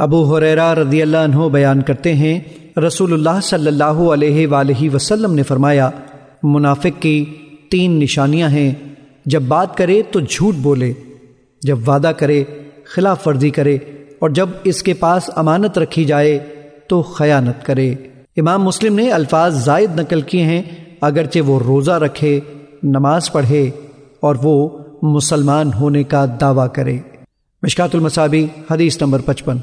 ابو حریرا رضی اللہ عنہ بیان کرتے ہیں، رسول اللہ صلی اللہ علیہ وآلہ وسلم نے فرمایا، منافق کی تین نشانیاں ہیں، جب بات کرے تو جھوٹ بولے، جب وعدہ کرے خلاف ورزی کرے، اور جب اس کے پاس امانت رکھی جائے تو خیانت کرے۔ امام مسلم نے الفاظ زائد نقل کیے ہیں، اگرچہ وہ روزہ رکھے، نماز پڑھے، اور وہ مسلمان ہونے کا دعویٰ کرے۔ مشکات المصابی حدیث نمبر پچپن۔